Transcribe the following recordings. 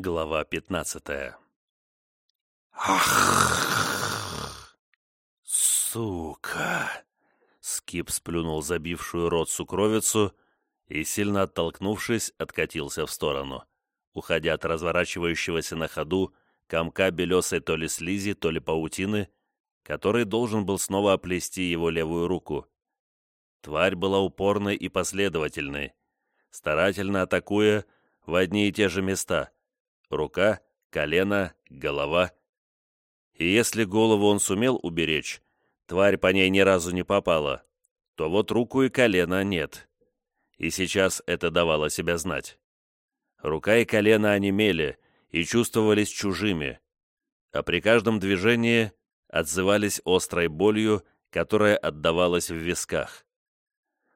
Глава пятнадцатая Ах! «Сука!» Скип сплюнул забившую рот сукровицу и, сильно оттолкнувшись, откатился в сторону, уходя от разворачивающегося на ходу комка белесой то ли слизи, то ли паутины, который должен был снова оплести его левую руку. Тварь была упорной и последовательной, старательно атакуя в одни и те же места — рука, колено, голова. И если голову он сумел уберечь, тварь по ней ни разу не попала, то вот руку и колено нет. И сейчас это давало себя знать. Рука и колено онемели и чувствовались чужими, а при каждом движении отзывались острой болью, которая отдавалась в висках.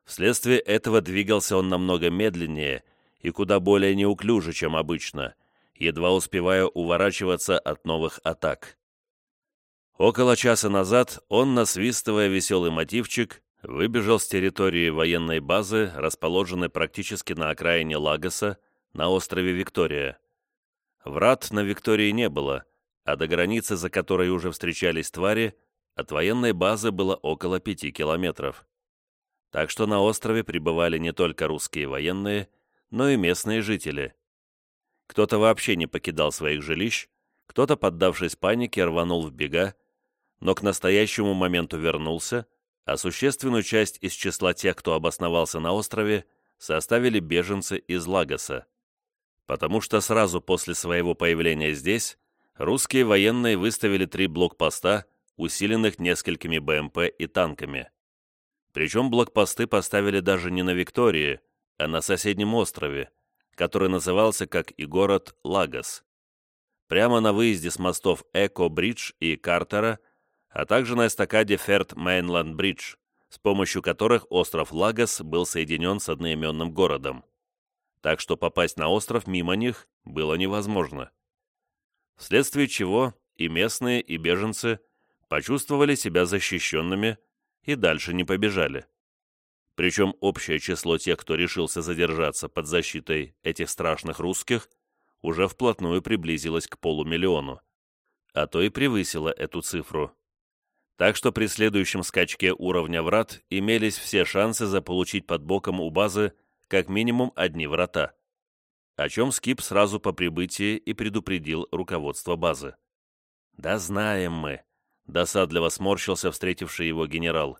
Вследствие этого двигался он намного медленнее и куда более неуклюже, чем обычно, едва успевая уворачиваться от новых атак. Около часа назад он, насвистывая веселый мотивчик, выбежал с территории военной базы, расположенной практически на окраине Лагоса, на острове Виктория. Врат на Виктории не было, а до границы, за которой уже встречались твари, от военной базы было около пяти километров. Так что на острове пребывали не только русские военные, но и местные жители. Кто-то вообще не покидал своих жилищ, кто-то, поддавшись панике, рванул в бега, но к настоящему моменту вернулся, а существенную часть из числа тех, кто обосновался на острове, составили беженцы из Лагоса. Потому что сразу после своего появления здесь русские военные выставили три блокпоста, усиленных несколькими БМП и танками. Причем блокпосты поставили даже не на Виктории, а на соседнем острове, который назывался, как и город, Лагос. Прямо на выезде с мостов Эко-Бридж и Картера, а также на эстакаде Ферт-Мейнланд-Бридж, с помощью которых остров Лагос был соединен с одноименным городом. Так что попасть на остров мимо них было невозможно. Вследствие чего и местные, и беженцы почувствовали себя защищенными и дальше не побежали. Причем общее число тех, кто решился задержаться под защитой этих страшных русских, уже вплотную приблизилось к полумиллиону, а то и превысило эту цифру. Так что при следующем скачке уровня врат имелись все шансы заполучить под боком у базы как минимум одни врата, о чем Скип сразу по прибытии и предупредил руководство базы. «Да знаем мы», — досадливо сморщился встретивший его генерал.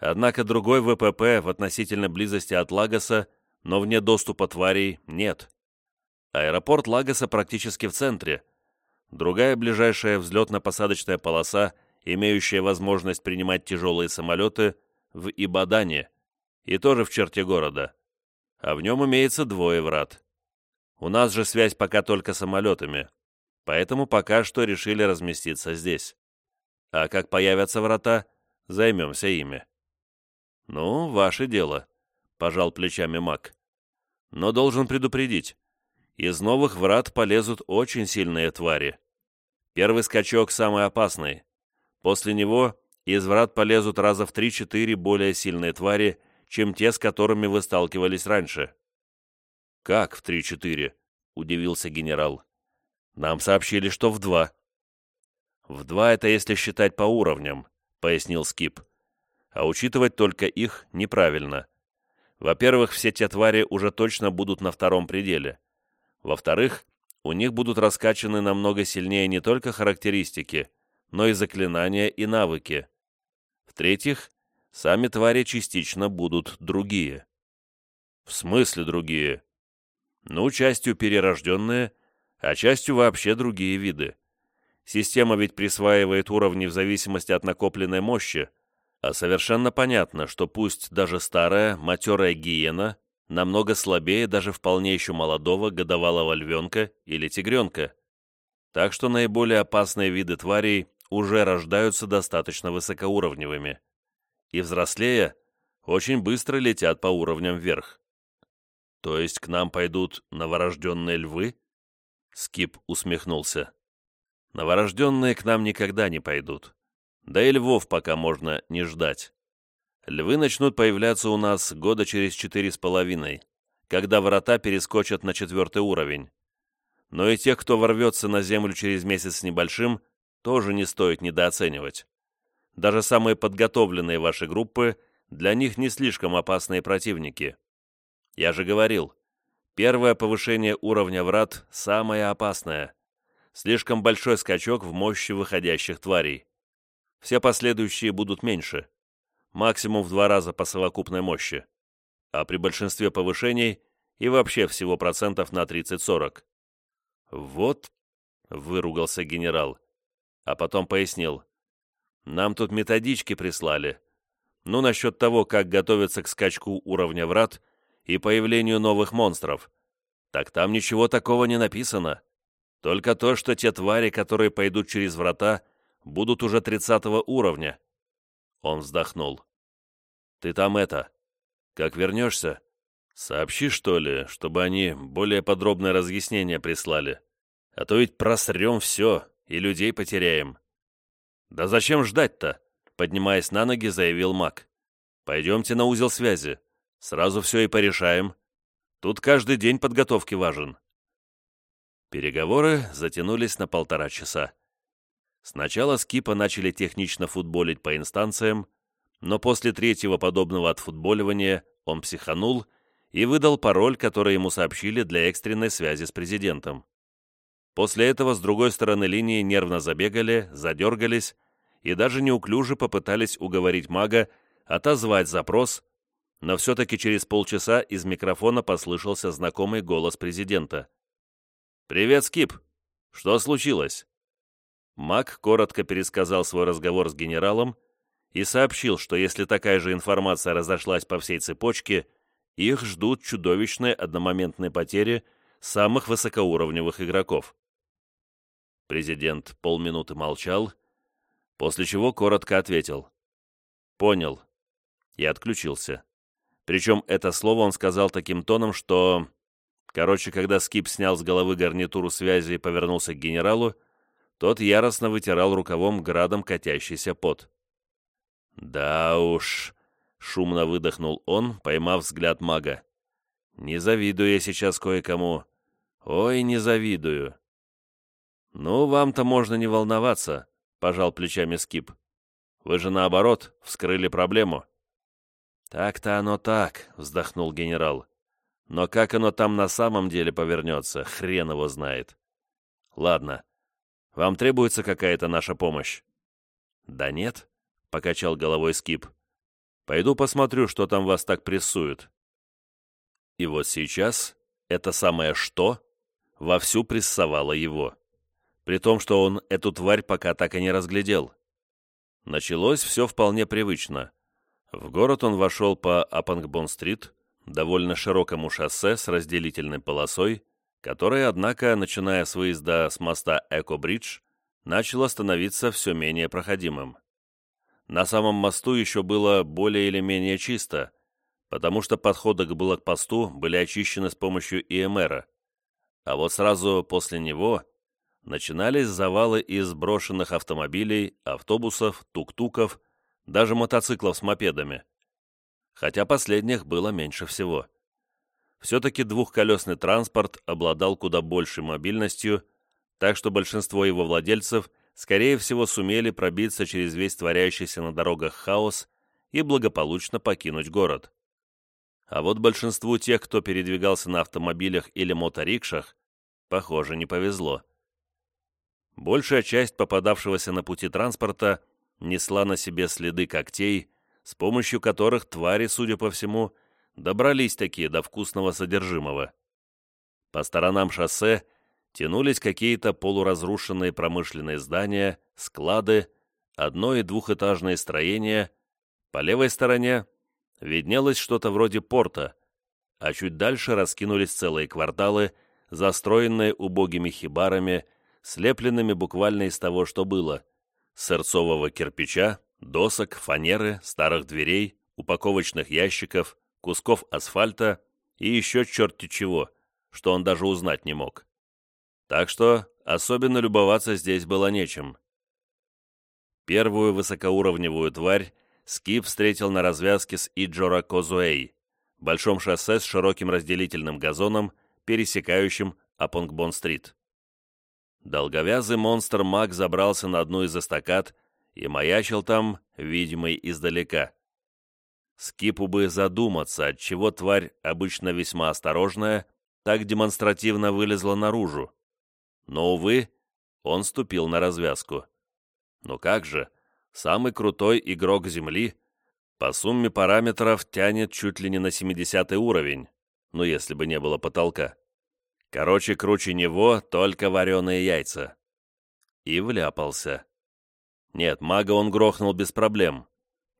Однако другой ВПП в относительной близости от Лагоса, но вне доступа тварей, нет. Аэропорт Лагоса практически в центре. Другая ближайшая взлетно-посадочная полоса, имеющая возможность принимать тяжелые самолеты, в Ибадане, и тоже в черте города. А в нем имеется двое врат. У нас же связь пока только самолетами, поэтому пока что решили разместиться здесь. А как появятся врата, займемся ими. «Ну, ваше дело», — пожал плечами маг. «Но должен предупредить. Из новых врат полезут очень сильные твари. Первый скачок самый опасный. После него из врат полезут раза в три-четыре более сильные твари, чем те, с которыми вы сталкивались раньше». «Как в три-четыре?» — удивился генерал. «Нам сообщили, что в два». «В два — это если считать по уровням», — пояснил Скип. «А учитывать только их неправильно. Во-первых, все те твари уже точно будут на втором пределе. Во-вторых, у них будут раскачаны намного сильнее не только характеристики, но и заклинания и навыки. В-третьих, сами твари частично будут другие. В смысле другие? Ну, частью перерожденные, а частью вообще другие виды. Система ведь присваивает уровни в зависимости от накопленной мощи, а совершенно понятно, что пусть даже старая, матерая гиена намного слабее даже вполне еще молодого годовалого львенка или тигренка. Так что наиболее опасные виды тварей уже рождаются достаточно высокоуровневыми. И взрослея, очень быстро летят по уровням вверх. То есть к нам пойдут новорожденные львы? Скип усмехнулся. Новорожденные к нам никогда не пойдут. Да и львов пока можно не ждать. Львы начнут появляться у нас года через четыре с половиной, когда врата перескочат на четвертый уровень. но и тех, кто ворвется на Землю через месяц с небольшим, тоже не стоит недооценивать. Даже самые подготовленные ваши группы для них не слишком опасные противники. Я же говорил, первое повышение уровня врат самое опасное. Слишком большой скачок в мощи выходящих тварей. Все последующие будут меньше. Максимум в два раза по совокупной мощи. А при большинстве повышений и вообще всего процентов на 30-40. «Вот», — выругался генерал, а потом пояснил, «нам тут методички прислали. Ну, насчет того, как готовиться к скачку уровня врат и появлению новых монстров. Так там ничего такого не написано. Только то, что те твари, которые пойдут через врата, будут уже 30 уровня». Он вздохнул. «Ты там это, как вернешься, сообщи, что ли, чтобы они более подробное разъяснение прислали. А то ведь просрем все и людей потеряем». «Да зачем ждать-то?» Поднимаясь на ноги, заявил маг. «Пойдемте на узел связи. Сразу все и порешаем. Тут каждый день подготовки важен». Переговоры затянулись на полтора часа. Сначала Скипа начали технично футболить по инстанциям, но после третьего подобного отфутболивания он психанул и выдал пароль, который ему сообщили для экстренной связи с президентом. После этого с другой стороны линии нервно забегали, задергались и даже неуклюже попытались уговорить мага отозвать запрос, но все-таки через полчаса из микрофона послышался знакомый голос президента. «Привет, Скип! Что случилось?» Маг коротко пересказал свой разговор с генералом и сообщил, что если такая же информация разошлась по всей цепочке, их ждут чудовищные одномоментные потери самых высокоуровневых игроков. Президент полминуты молчал, после чего коротко ответил. «Понял». И отключился. Причем это слово он сказал таким тоном, что... Короче, когда Скип снял с головы гарнитуру связи и повернулся к генералу, тот яростно вытирал рукавом градом катящийся пот. «Да уж», — шумно выдохнул он, поймав взгляд мага. «Не завидую я сейчас кое-кому. Ой, не завидую». «Ну, вам-то можно не волноваться», — пожал плечами Скип. «Вы же, наоборот, вскрыли проблему». «Так-то оно так», — вздохнул генерал. «Но как оно там на самом деле повернется, хрен его знает». «Ладно. Вам требуется какая-то наша помощь?» «Да нет», — покачал головой Скип. «Пойду посмотрю, что там вас так прессует». И вот сейчас это самое «что» вовсю прессовало его. При том, что он эту тварь пока так и не разглядел. Началось все вполне привычно. В город он вошел по Апангбон-стрит, довольно широкому шоссе с разделительной полосой, которая, однако, начиная с выезда с моста Эко-Бридж, начала становиться все менее проходимым. На самом мосту еще было более или менее чисто, потому что подходы к блокпосту были очищены с помощью ИМРа. А вот сразу после него начинались завалы из брошенных автомобилей, автобусов, тук-туков, даже мотоциклов с мопедами. Хотя последних было меньше всего. Все-таки двухколесный транспорт обладал куда большей мобильностью, так что большинство его владельцев скорее всего, сумели пробиться через весь творящийся на дорогах хаос и благополучно покинуть город. А вот большинству тех, кто передвигался на автомобилях или моторикшах, похоже, не повезло. Большая часть попадавшегося на пути транспорта несла на себе следы когтей, с помощью которых твари, судя по всему, добрались такие до вкусного содержимого. По сторонам шоссе тянулись какие-то полуразрушенные промышленные здания, склады, одно- и двухэтажные строения. По левой стороне виднелось что-то вроде порта, а чуть дальше раскинулись целые кварталы, застроенные убогими хибарами, слепленными буквально из того, что было – сырцового кирпича, досок, фанеры, старых дверей, упаковочных ящиков, кусков асфальта и еще черти чего, что он даже узнать не мог. Так что особенно любоваться здесь было нечем. Первую высокоуровневую тварь Скип встретил на развязке с Иджора Козуэй, большом шоссе с широким разделительным газоном, пересекающим Апонгбон-стрит. Долговязый монстр-маг забрался на одну из эстакад и маячил там, видимый издалека. Скипу бы задуматься, отчего тварь, обычно весьма осторожная, так демонстративно вылезла наружу. Но, увы, он ступил на развязку. Ну как же, самый крутой игрок Земли по сумме параметров тянет чуть ли не на 70 уровень, ну если бы не было потолка. Короче, круче него только вареные яйца. И вляпался. Нет, мага он грохнул без проблем.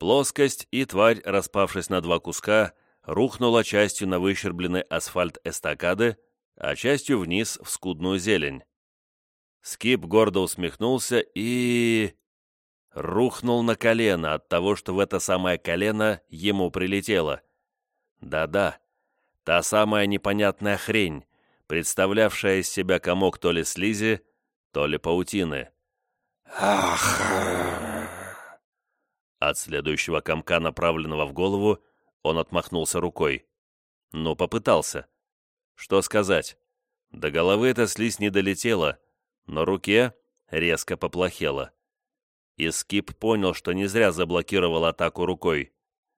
Плоскость и тварь, распавшись на два куска, рухнула частью на выщербленный асфальт эстакады, а частью вниз в скудную зелень. Скип гордо усмехнулся и... рухнул на колено от того, что в это самое колено ему прилетело. Да-да, та самая непонятная хрень, представлявшая из себя комок то ли слизи, то ли паутины. «Ах!» От следующего комка, направленного в голову, он отмахнулся рукой. Ну, попытался. Что сказать? До головы эта слизь не долетела, но руке резко поплохело. И Скип понял, что не зря заблокировал атаку рукой,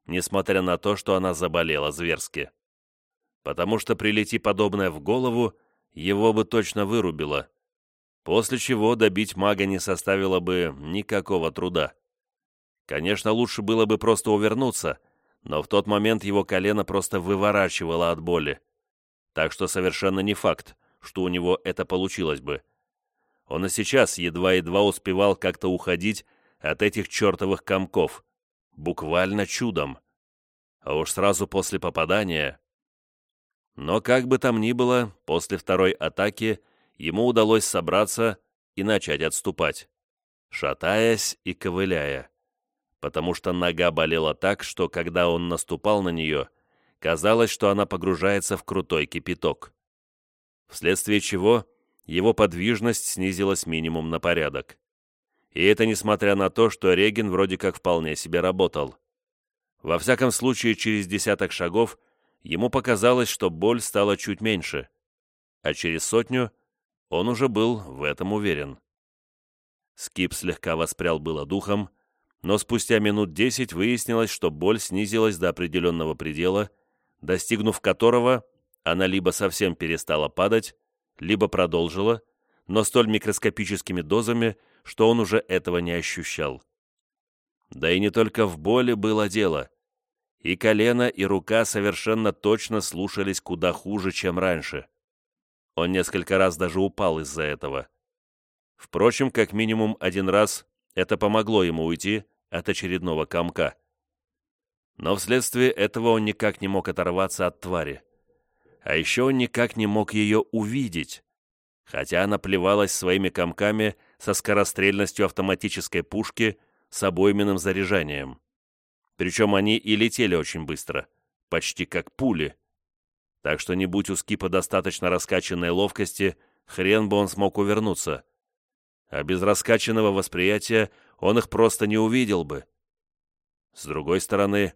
несмотря на то, что она заболела зверски потому что прилети подобное в голову, его бы точно вырубило, после чего добить мага не составило бы никакого труда. Конечно, лучше было бы просто увернуться, но в тот момент его колено просто выворачивало от боли. Так что совершенно не факт, что у него это получилось бы. Он и сейчас едва-едва успевал как-то уходить от этих чертовых комков. Буквально чудом. А уж сразу после попадания но как бы там ни было, после второй атаки ему удалось собраться и начать отступать, шатаясь и ковыляя, потому что нога болела так, что когда он наступал на нее, казалось, что она погружается в крутой кипяток. Вследствие чего его подвижность снизилась минимум на порядок. И это несмотря на то, что Реген вроде как вполне себе работал. Во всяком случае, через десяток шагов – ему показалось, что боль стала чуть меньше, а через сотню он уже был в этом уверен. Скип слегка воспрял было духом, но спустя минут десять выяснилось, что боль снизилась до определенного предела, достигнув которого она либо совсем перестала падать, либо продолжила, но столь микроскопическими дозами, что он уже этого не ощущал. Да и не только в боли было дело и колено, и рука совершенно точно слушались куда хуже, чем раньше. Он несколько раз даже упал из-за этого. Впрочем, как минимум один раз это помогло ему уйти от очередного комка. Но вследствие этого он никак не мог оторваться от твари. А еще он никак не мог ее увидеть, хотя она плевалась своими комками со скорострельностью автоматической пушки с обойменным заряжанием. Причем они и летели очень быстро, почти как пули. Так что не будь у Скипа достаточно раскачанной ловкости, хрен бы он смог увернуться. А без раскачанного восприятия он их просто не увидел бы. С другой стороны,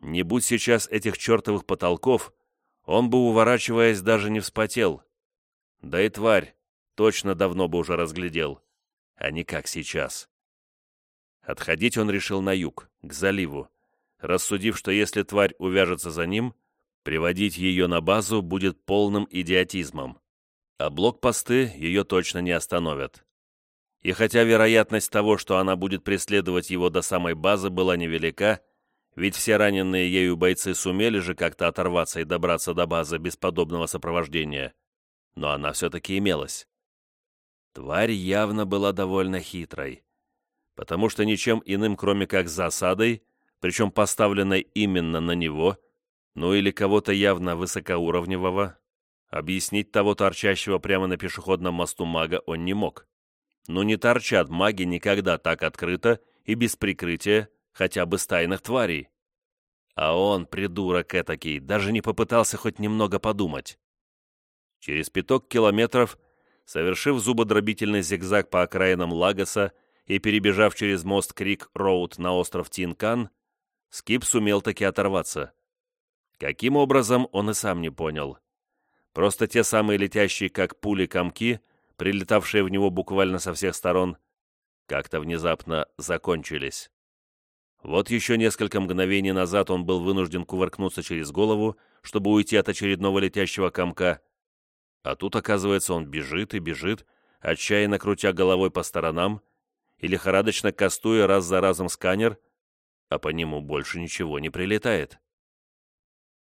не будь сейчас этих чертовых потолков, он бы, уворачиваясь, даже не вспотел. Да и тварь точно давно бы уже разглядел, а не как сейчас. Отходить он решил на юг, к заливу, рассудив, что если тварь увяжется за ним, приводить ее на базу будет полным идиотизмом, а блокпосты ее точно не остановят. И хотя вероятность того, что она будет преследовать его до самой базы, была невелика, ведь все раненые ею бойцы сумели же как-то оторваться и добраться до базы без подобного сопровождения, но она все-таки имелась. Тварь явно была довольно хитрой, потому что ничем иным, кроме как засадой, причем поставленной именно на него, ну или кого-то явно высокоуровневого, объяснить того торчащего прямо на пешеходном мосту мага он не мог. Но не торчат маги никогда так открыто и без прикрытия хотя бы стайных тварей. А он, придурок этакий, даже не попытался хоть немного подумать. Через пяток километров, совершив зубодробительный зигзаг по окраинам Лагоса и перебежав через мост Крик-Роуд на остров Тинкан, Скип сумел таки оторваться. Каким образом, он и сам не понял. Просто те самые летящие как пули комки прилетавшие в него буквально со всех сторон, как-то внезапно закончились. Вот еще несколько мгновений назад он был вынужден кувыркнуться через голову, чтобы уйти от очередного летящего комка, а тут, оказывается, он бежит и бежит, отчаянно крутя головой по сторонам и лихорадочно кастуя раз за разом сканер, а по нему больше ничего не прилетает.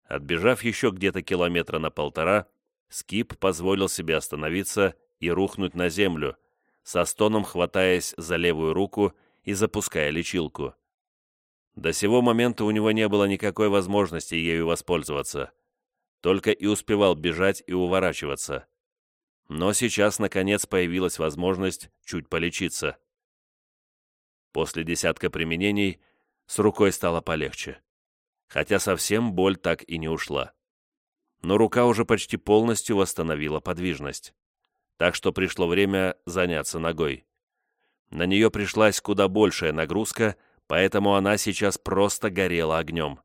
Отбежав еще где-то километра на полтора, Скип позволил себе остановиться и рухнуть на землю, со стоном хватаясь за левую руку и запуская лечилку. До сего момента у него не было никакой возможности ею воспользоваться. Только и успевал бежать и уворачиваться. Но сейчас, наконец, появилась возможность чуть полечиться. После десятка применений с рукой стало полегче. Хотя совсем боль так и не ушла. Но рука уже почти полностью восстановила подвижность так что пришло время заняться ногой. На нее пришлась куда большая нагрузка, поэтому она сейчас просто горела огнем.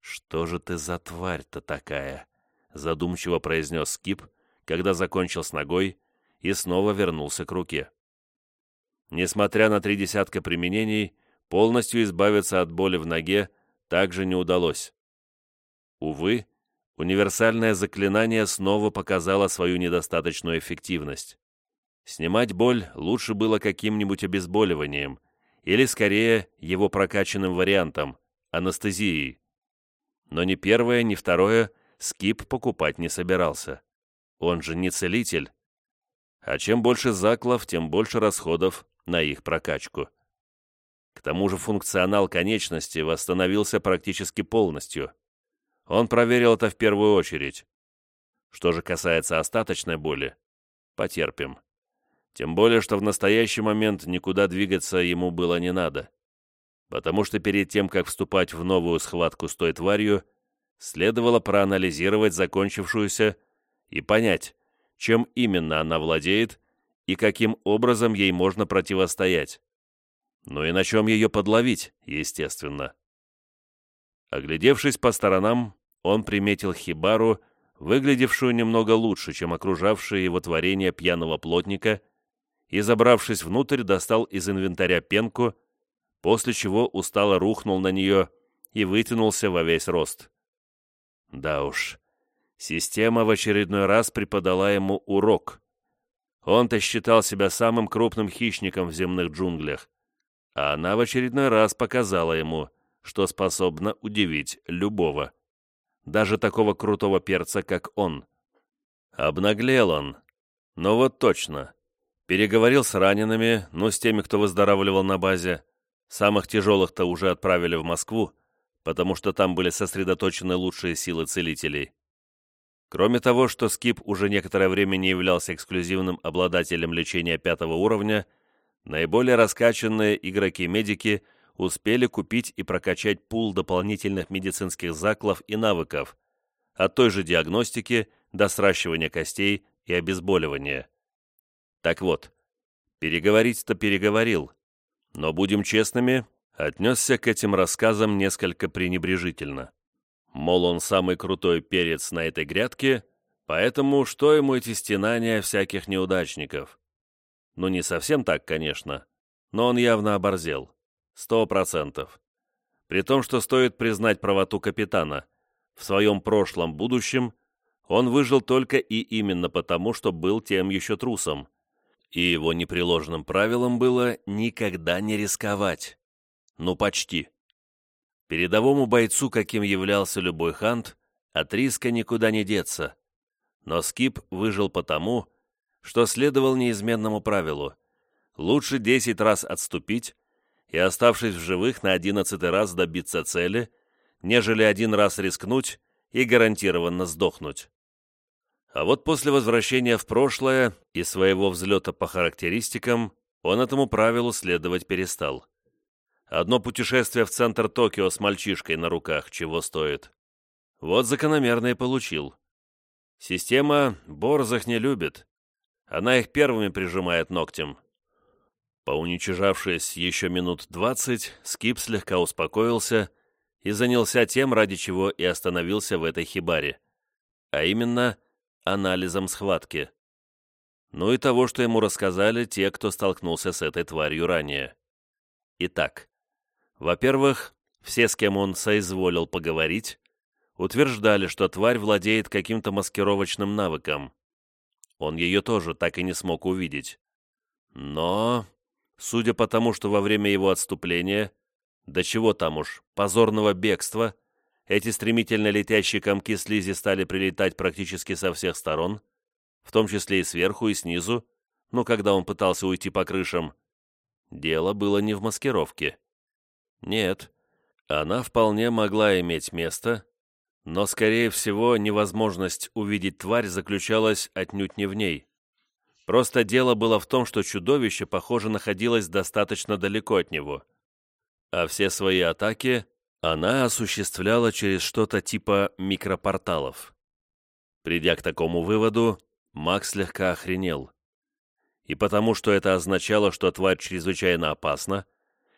«Что же ты за тварь-то такая?» — задумчиво произнес Скип, когда закончил с ногой и снова вернулся к руке. Несмотря на три десятка применений, полностью избавиться от боли в ноге также не удалось. Увы, универсальное заклинание снова показало свою недостаточную эффективность. Снимать боль лучше было каким-нибудь обезболиванием, или скорее его прокачанным вариантом – анестезией. Но ни первое, ни второе Скип покупать не собирался. Он же не целитель. А чем больше заклов, тем больше расходов на их прокачку. К тому же функционал конечности восстановился практически полностью – он проверил это в первую очередь. Что же касается остаточной боли, потерпим. Тем более, что в настоящий момент никуда двигаться ему было не надо. Потому что перед тем, как вступать в новую схватку с той тварью, следовало проанализировать закончившуюся и понять, чем именно она владеет и каким образом ей можно противостоять. Ну и на чем ее подловить, естественно. Оглядевшись по сторонам, он приметил хибару, выглядевшую немного лучше, чем окружавшее его творение пьяного плотника, и, забравшись внутрь, достал из инвентаря пенку, после чего устало рухнул на нее и вытянулся во весь рост. Да уж, система в очередной раз преподала ему урок. Он-то считал себя самым крупным хищником в земных джунглях, а она в очередной раз показала ему — что способно удивить любого. Даже такого крутого перца, как он. Обнаглел он. Но вот точно. Переговорил с ранеными, ну, с теми, кто выздоравливал на базе. Самых тяжелых-то уже отправили в Москву, потому что там были сосредоточены лучшие силы целителей. Кроме того, что Скип уже некоторое время не являлся эксклюзивным обладателем лечения пятого уровня, наиболее раскачанные игроки-медики – успели купить и прокачать пул дополнительных медицинских заклов и навыков, от той же диагностики до сращивания костей и обезболивания. Так вот, переговорить-то переговорил, но, будем честными, отнесся к этим рассказам несколько пренебрежительно. Мол, он самый крутой перец на этой грядке, поэтому что ему эти стенания всяких неудачников? Ну, не совсем так, конечно, но он явно оборзел. Сто процентов. При том, что стоит признать правоту капитана. В своем прошлом будущем он выжил только и именно потому, что был тем еще трусом. И его непреложным правилом было никогда не рисковать. Ну, почти. Передовому бойцу, каким являлся любой хант, от риска никуда не деться. Но Скип выжил потому, что следовал неизменному правилу. Лучше десять раз отступить, и, оставшись в живых, на одиннадцатый раз добиться цели, нежели один раз рискнуть и гарантированно сдохнуть. А вот после возвращения в прошлое и своего взлета по характеристикам он этому правилу следовать перестал. Одно путешествие в центр Токио с мальчишкой на руках чего стоит. Вот закономерно и получил. Система борзых не любит. Она их первыми прижимает ногтем. Поуничижавшись еще минут двадцать, Скип слегка успокоился и занялся тем, ради чего и остановился в этой хибаре, а именно анализом схватки. ну и того, что ему рассказали те, кто столкнулся с этой тварью ранее. Итак, во-первых, все, с кем он соизволил поговорить, утверждали, что тварь владеет каким-то маскировочным навыком. Он ее тоже так и не смог увидеть. Но, судя по тому, что во время его отступления, до чего там уж, позорного бегства, эти стремительно летящие комки слизи стали прилетать практически со всех сторон, в том числе и сверху, и снизу, ну, когда он пытался уйти по крышам. Дело было не в маскировке. Нет, она вполне могла иметь место, но, скорее всего, невозможность увидеть тварь заключалась отнюдь не в ней. Просто дело было в том, что чудовище, похоже, находилось достаточно далеко от него. А все свои атаки она осуществляла через что-то типа микропорталов. Придя к такому выводу, Макс слегка охренел. И потому что это означало, что тварь чрезвычайно опасна,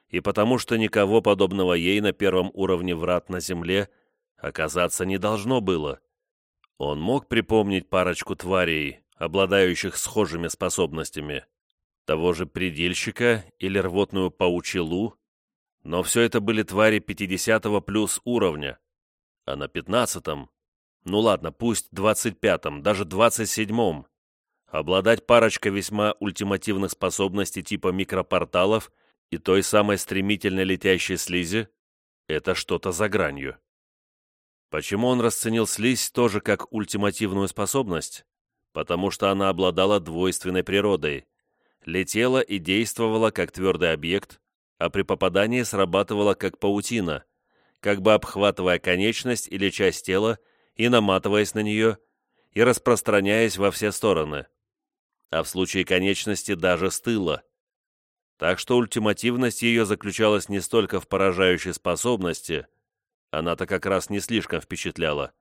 и потому что никого подобного ей на первом уровне врат на Земле оказаться не должно было. Он мог припомнить парочку тварей, обладающих схожими способностями, того же предельщика или рвотную паучелу, но все это были твари 50-го плюс уровня, а на 15-м, ну ладно, пусть 25-м, даже 27-м, обладать парочкой весьма ультимативных способностей типа микропорталов и той самой стремительно летящей слизи — это что-то за гранью. Почему он расценил слизь тоже как ультимативную способность? Потому что она обладала двойственной природой, летела и действовала как твердый объект, а при попадании срабатывала как паутина, как бы обхватывая конечность или часть тела и наматываясь на нее, и распространяясь во все стороны, а в случае конечности даже с. Так что ультимативность ее заключалась не столько в поражающей способности, она-то как раз не слишком впечатляла,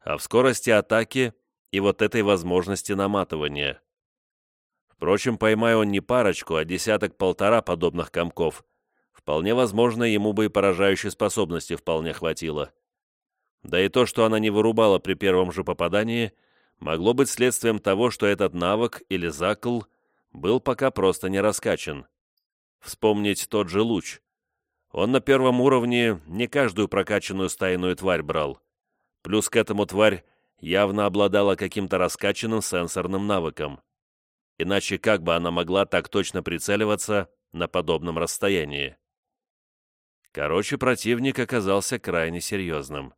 а в скорости атаки – и вот этой возможности наматывания. Впрочем, поймая он не парочку, а десяток-полтора подобных комков, вполне возможно, ему бы и поражающей способности вполне хватило. Да и то, что она не вырубала при первом же попадании, могло быть следствием того, что этот навык или закл был пока просто не раскачан. Вспомнить тот же луч. Он на первом уровне не каждую прокачанную стайную тварь брал. Плюс к этому тварь явно обладала каким-то раскачанным сенсорным навыком. Иначе как бы она могла так точно прицеливаться на подобном расстоянии? Короче, противник оказался крайне серьезным.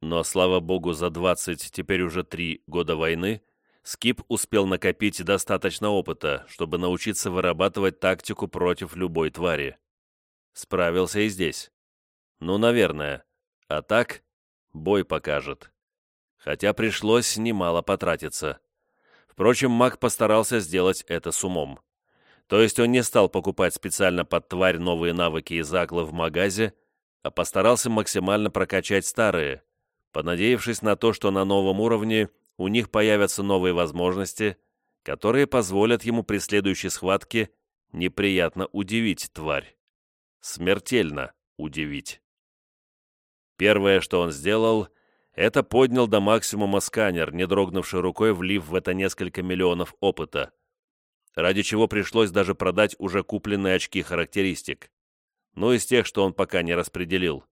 Но, слава богу, за 20, теперь уже 3 года войны, Скип успел накопить достаточно опыта, чтобы научиться вырабатывать тактику против любой твари. Справился и здесь. Ну, наверное. А так, бой покажет хотя пришлось немало потратиться. Впрочем, маг постарался сделать это с умом. То есть он не стал покупать специально под тварь новые навыки и заклы в магазе, а постарался максимально прокачать старые, понадеявшись на то, что на новом уровне у них появятся новые возможности, которые позволят ему при следующей схватке неприятно удивить тварь. Смертельно удивить. Первое, что он сделал — это поднял до максимума сканер, не дрогнувший рукой, влив в это несколько миллионов опыта, ради чего пришлось даже продать уже купленные очки характеристик, ну из тех, что он пока не распределил.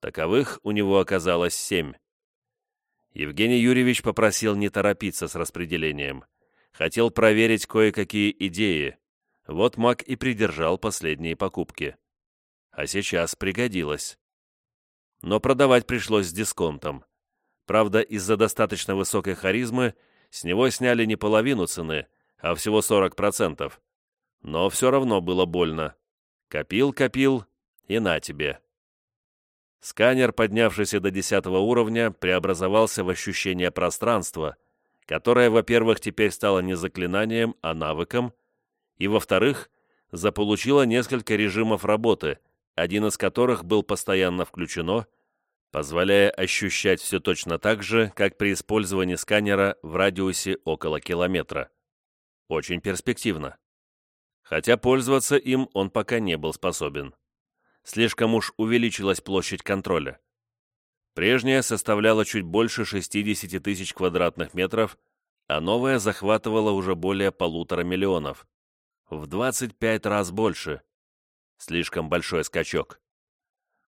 Таковых у него оказалось семь. Евгений Юрьевич попросил не торопиться с распределением. Хотел проверить кое-какие идеи. Вот маг и придержал последние покупки. А сейчас пригодилось но продавать пришлось с дисконтом. Правда, из-за достаточно высокой харизмы с него сняли не половину цены, а всего 40%. Но все равно было больно. Копил, копил, и на тебе. Сканер, поднявшийся до 10 уровня, преобразовался в ощущение пространства, которое, во-первых, теперь стало не заклинанием, а навыком, и, во-вторых, заполучило несколько режимов работы, один из которых был постоянно включено, позволяя ощущать все точно так же, как при использовании сканера в радиусе около километра. Очень перспективно. Хотя пользоваться им он пока не был способен. Слишком уж увеличилась площадь контроля. Прежняя составляла чуть больше 60 тысяч квадратных метров, а новая захватывала уже более полутора миллионов. В 25 раз больше. Слишком большой скачок.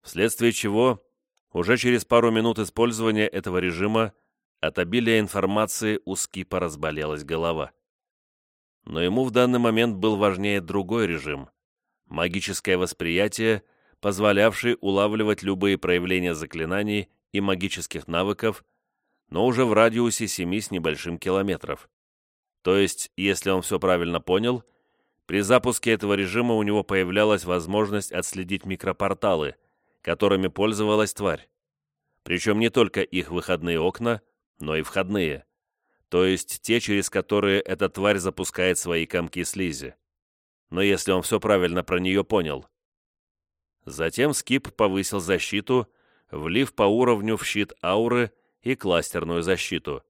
Вследствие чего, уже через пару минут использования этого режима от обилия информации у Скипа разболелась голова. Но ему в данный момент был важнее другой режим – магическое восприятие, позволявший улавливать любые проявления заклинаний и магических навыков, но уже в радиусе 7 с небольшим километров. То есть, если он все правильно понял, при запуске этого режима у него появлялась возможность отследить микропорталы, которыми пользовалась тварь. Причем не только их выходные окна, но и входные. То есть те, через которые эта тварь запускает свои комки слизи. Но если он все правильно про нее понял. Затем Скип повысил защиту, влив по уровню в щит ауры и кластерную защиту.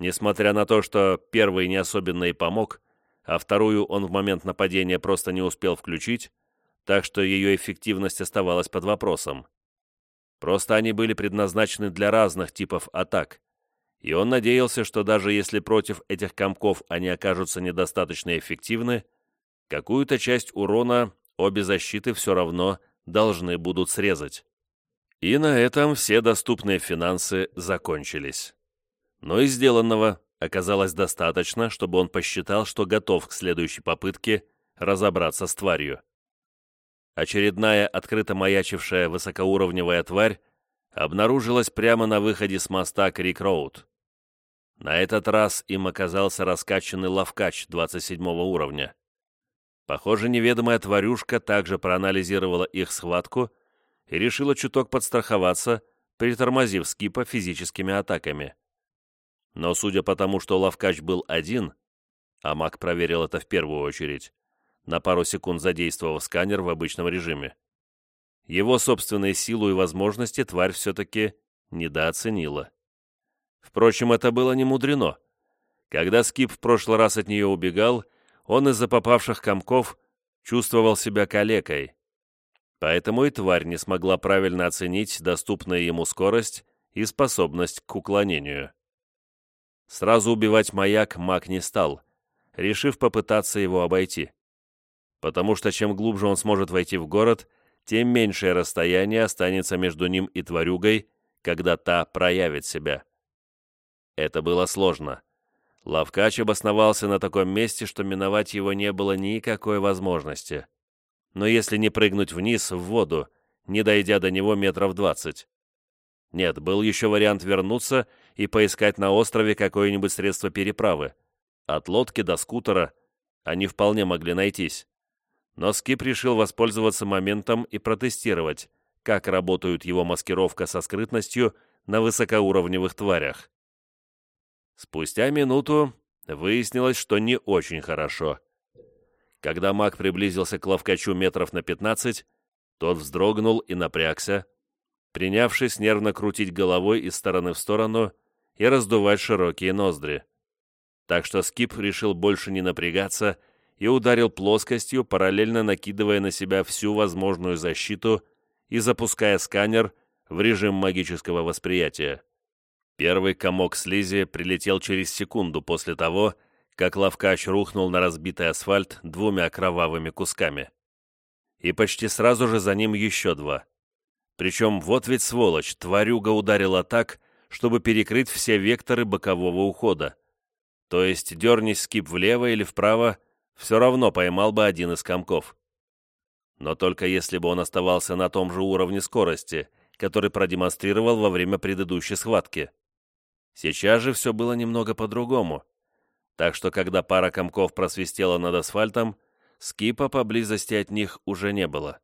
Несмотря на то, что первый не особенно и помог, а вторую он в момент нападения просто не успел включить, так что ее эффективность оставалась под вопросом. Просто они были предназначены для разных типов атак, и он надеялся, что даже если против этих комков они окажутся недостаточно эффективны, какую-то часть урона обе защиты все равно должны будут срезать. И на этом все доступные финансы закончились. Но и сделанного оказалось достаточно, чтобы он посчитал, что готов к следующей попытке разобраться с тварью. Очередная открыто маячившая высокоуровневая тварь обнаружилась прямо на выходе с моста Крик-Роуд. На этот раз им оказался раскачанный ловкач 27 уровня. Похоже, неведомая тварюшка также проанализировала их схватку и решила чуток подстраховаться, притормозив скипа физическими атаками. Но судя по тому, что Лавкач был один, а маг проверил это в первую очередь, на пару секунд задействовав сканер в обычном режиме, его собственные силу и возможности тварь все-таки недооценила. Впрочем, это было не мудрено. Когда Скип в прошлый раз от нее убегал, он из-за попавших комков чувствовал себя калекой. Поэтому и тварь не смогла правильно оценить доступную ему скорость и способность к уклонению. Сразу убивать маяк маг не стал, решив попытаться его обойти. Потому что чем глубже он сможет войти в город, тем меньшее расстояние останется между ним и тварюгой, когда та проявит себя. Это было сложно. Лавкач обосновался на таком месте, что миновать его не было никакой возможности. Но если не прыгнуть вниз, в воду, не дойдя до него метров двадцать. Нет, был еще вариант вернуться и поискать на острове какое-нибудь средство переправы. От лодки до скутера они вполне могли найтись. Но Скип решил воспользоваться моментом и протестировать, как работают его маскировка со скрытностью на высокоуровневых тварях. Спустя минуту выяснилось, что не очень хорошо. Когда маг приблизился к ловкачу метров на пятнадцать, тот вздрогнул и напрягся, принявшись нервно крутить головой из стороны в сторону и раздувать широкие ноздри. Так что Скип решил больше не напрягаться и ударил плоскостью, параллельно накидывая на себя всю возможную защиту и запуская сканер в режим магического восприятия. Первый комок слизи прилетел через секунду после того, как лавкач рухнул на разбитый асфальт двумя кровавыми кусками. И почти сразу же за ним еще два. Причем вот ведь сволочь, тварюга ударила так, чтобы перекрыть все векторы бокового ухода. То есть дернись скип влево или вправо, все равно поймал бы один из комков. Но только если бы он оставался на том же уровне скорости, который продемонстрировал во время предыдущей схватки. Сейчас же все было немного по-другому. Так что, когда пара комков просвистела над асфальтом, скипа поблизости от них уже не было.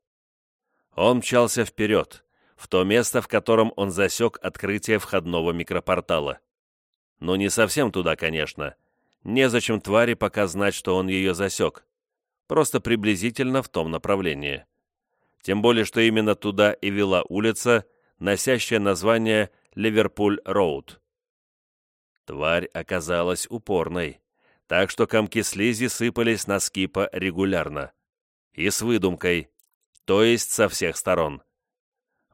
Он мчался вперед, в то место, в котором он засек открытие входного микропортала. Но не совсем туда, конечно. Незачем твари пока знать, что он ее засек. Просто приблизительно в том направлении. Тем более, что именно туда и вела улица, носящая название Ливерпуль-Роуд. Тварь оказалась упорной, так что комки слизи сыпались на скипа регулярно. И с выдумкой, то есть со всех сторон.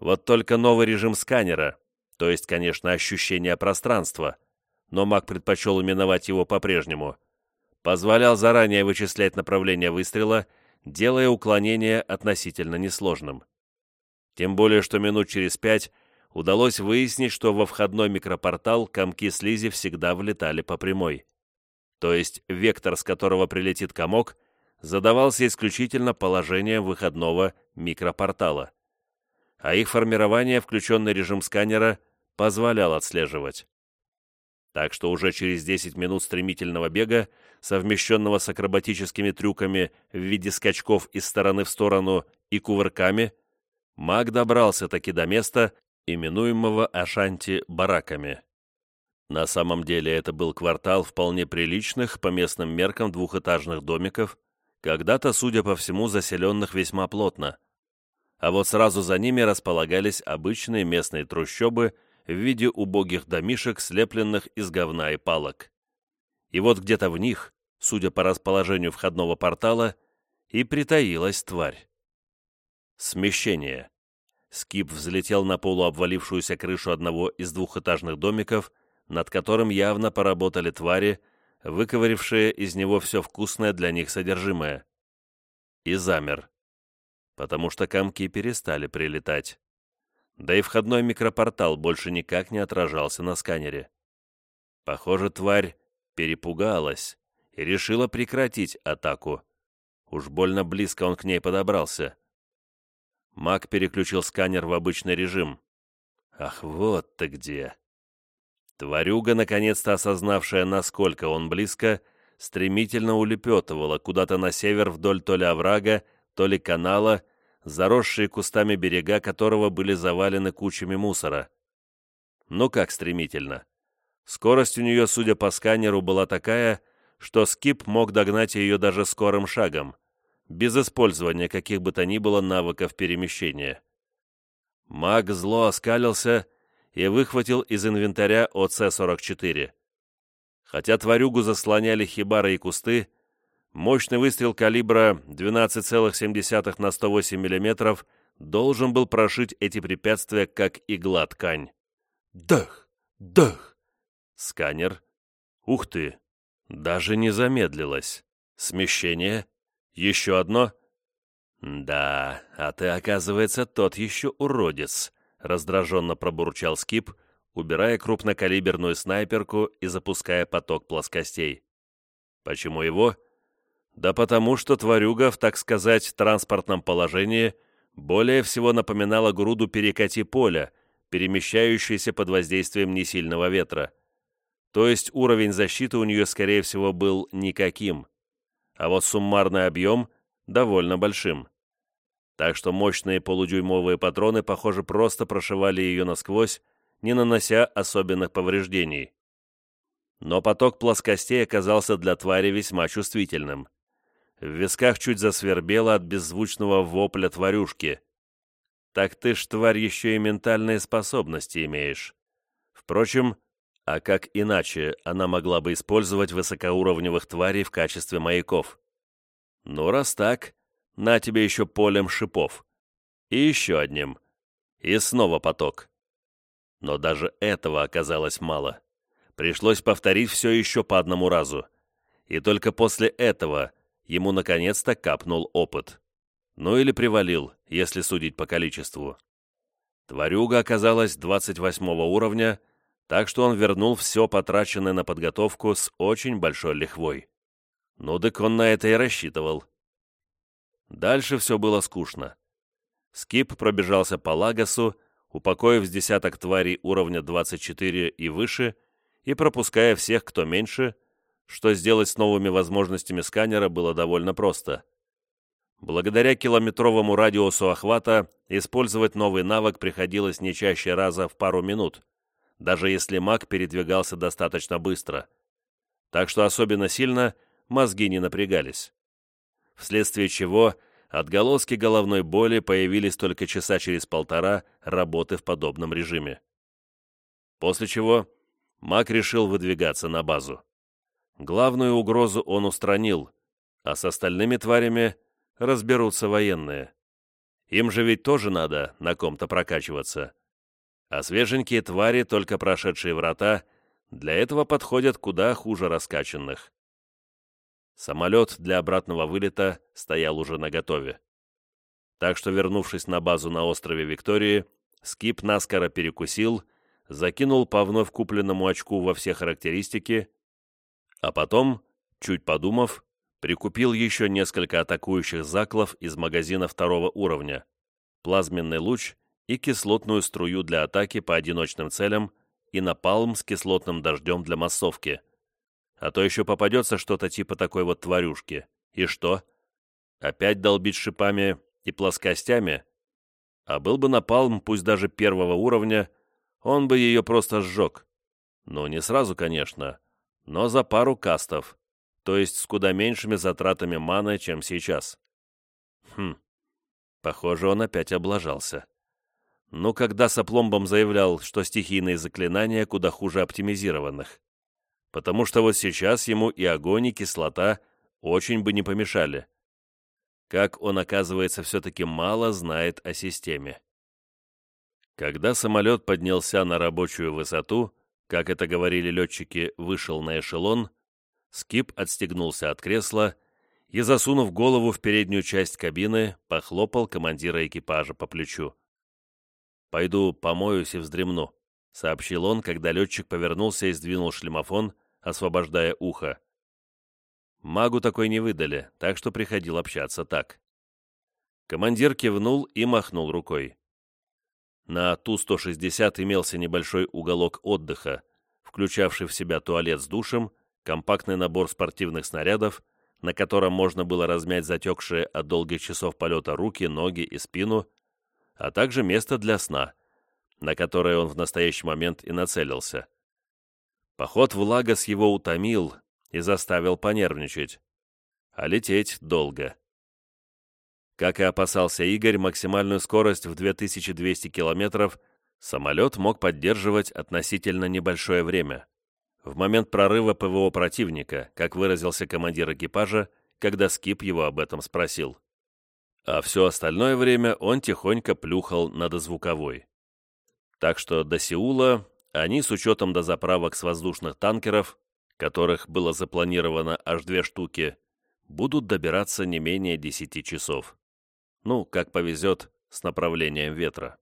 Вот только новый режим сканера, то есть, конечно, ощущение пространства, но маг предпочел именовать его по-прежнему, позволял заранее вычислять направление выстрела, делая уклонение относительно несложным. Тем более, что минут через пять удалось выяснить, что во входной микропортал комки слизи всегда влетали по прямой. То есть вектор, с которого прилетит комок, задавался исключительно положением выходного микропортала. А их формирование, включенный режим сканера, позволял отслеживать. Так что уже через 10 минут стремительного бега, совмещенного с акробатическими трюками в виде скачков из стороны в сторону и кувырками, маг добрался таки до места, именуемого Ашанти бараками. На самом деле это был квартал вполне приличных по местным меркам двухэтажных домиков, когда-то, судя по всему, заселенных весьма плотно. А вот сразу за ними располагались обычные местные трущобы в виде убогих домишек, слепленных из говна и палок. И вот где-то в них, судя по расположению входного портала, и притаилась тварь. Смещение. Скип взлетел на полуобвалившуюся крышу одного из двухэтажных домиков, над которым явно поработали твари, выковырившие из него все вкусное для них содержимое. И замер, потому что комки перестали прилетать. Да и входной микропортал больше никак не отражался на сканере. Похоже, тварь перепугалась и решила прекратить атаку. Уж больно близко он к ней подобрался. Маг переключил сканер в обычный режим. Ах, вот ты где! Тварюга, наконец-то осознавшая, насколько он близко, стремительно улепетывала куда-то на север вдоль то ли оврага, то ли канала, заросшие кустами берега которого были завалены кучами мусора. Ну как стремительно? Скорость у нее, судя по сканеру, была такая, что скип мог догнать ее даже скорым шагом, без использования каких бы то ни было навыков перемещения. Маг зло оскалился и выхватил из инвентаря ОЦ-44. Хотя тварюгу заслоняли хибары и кусты, мощный выстрел калибра 12,7 на 108 мм должен был прошить эти препятствия, как игла ткань. Дах! Дах! Сканер. Ух ты! Даже не замедлилось. Смещение. Еще одно. Да, а ты, оказывается, тот еще уродец раздраженно пробурчал Скип, убирая крупнокалиберную снайперку и запуская поток плоскостей. Почему его? Да потому что тварюга в, так сказать, транспортном положении более всего напоминала груду перекати поля, перемещающейся под воздействием несильного ветра. То есть уровень защиты у нее, скорее всего, был никаким, а вот суммарный объем довольно большим так что мощные полудюймовые патроны, похоже, просто прошивали ее насквозь, не нанося особенных повреждений. Но поток плоскостей оказался для твари весьма чувствительным. В висках чуть засвербело от беззвучного вопля тварюшки. «Так ты ж, тварь, еще и ментальные способности имеешь». Впрочем, а как иначе она могла бы использовать высокоуровневых тварей в качестве маяков? Ну, раз так, на тебе еще полем шипов. И еще одним. И снова поток. Но даже этого оказалось мало. Пришлось повторить все еще по одному разу. И только после этого ему наконец-то капнул опыт. Ну или привалил, если судить по количеству. Тварюга оказалась 28 уровня, так что он вернул все потраченное на подготовку с очень большой лихвой. Ну, так он на это и рассчитывал. Дальше все было скучно. Скип пробежался по Лагосу, упокоив с десяток тварей уровня 24 и выше, и пропуская всех, кто меньше, что сделать с новыми возможностями сканера было довольно просто. Благодаря километровому радиусу охвата использовать новый навык приходилось не чаще раза в пару минут, даже если маг передвигался достаточно быстро. Так что особенно сильно мозги не напрягались вследствие чего отголоски головной боли появились только часа через полтора работы в подобном режиме. После чего маг решил выдвигаться на базу. Главную угрозу он устранил, а с остальными тварями разберутся военные. Им же ведь тоже надо на ком-то прокачиваться. А свеженькие твари, только прошедшие врата, для этого подходят куда хуже раскачанных. Самолет для обратного вылета стоял уже наготове. Так что, вернувшись на базу на острове Виктории, Скип наскоро перекусил, закинул по вновь купленному очку во все характеристики, а потом, чуть подумав, прикупил еще несколько атакующих заклов из магазина второго уровня, плазменный луч и кислотную струю для атаки по одиночным целям и напалм с кислотным дождем для массовки. А то еще попадется что-то типа такой вот тварюшки. И что? Опять долбить шипами и плоскостями? А был бы напалм, пусть даже первого уровня, он бы ее просто сжег. Ну, не сразу, конечно, но за пару кастов, то есть с куда меньшими затратами маны, чем сейчас. Хм, похоже, он опять облажался. Ну, когда Сопломбом заявлял, что стихийные заклинания куда хуже оптимизированных. Потому что вот сейчас ему и огонь, и кислота очень бы не помешали. Как он, оказывается, все-таки мало знает о системе. Когда самолет поднялся на рабочую высоту, как это говорили летчики, вышел на эшелон, Скип отстегнулся от кресла и, засунув голову в переднюю часть кабины, похлопал командира экипажа по плечу. «Пойду помоюсь и вздремну», — сообщил он, когда летчик повернулся и сдвинул шлемофон, освобождая ухо. Магу такой не выдали, так что приходил общаться так. Командир кивнул и махнул рукой. На Ту-160 имелся небольшой уголок отдыха, включавший в себя туалет с душем, компактный набор спортивных снарядов, на котором можно было размять затекшие от долгих часов полета руки, ноги и спину, а также место для сна, на которое он в настоящий момент и нацелился. Поход в Лагос его утомил и заставил понервничать. А лететь долго. Как и опасался Игорь, максимальную скорость в 2200 километров самолет мог поддерживать относительно небольшое время. В момент прорыва ПВО противника, как выразился командир экипажа, когда Скип его об этом спросил. А все остальное время он тихонько плюхал на дозвуковой. Так что до Сеула они, с учетом дозаправок с воздушных танкеров, которых было запланировано аж две штуки, будут добираться не менее 10 часов. Ну, как повезет с направлением ветра.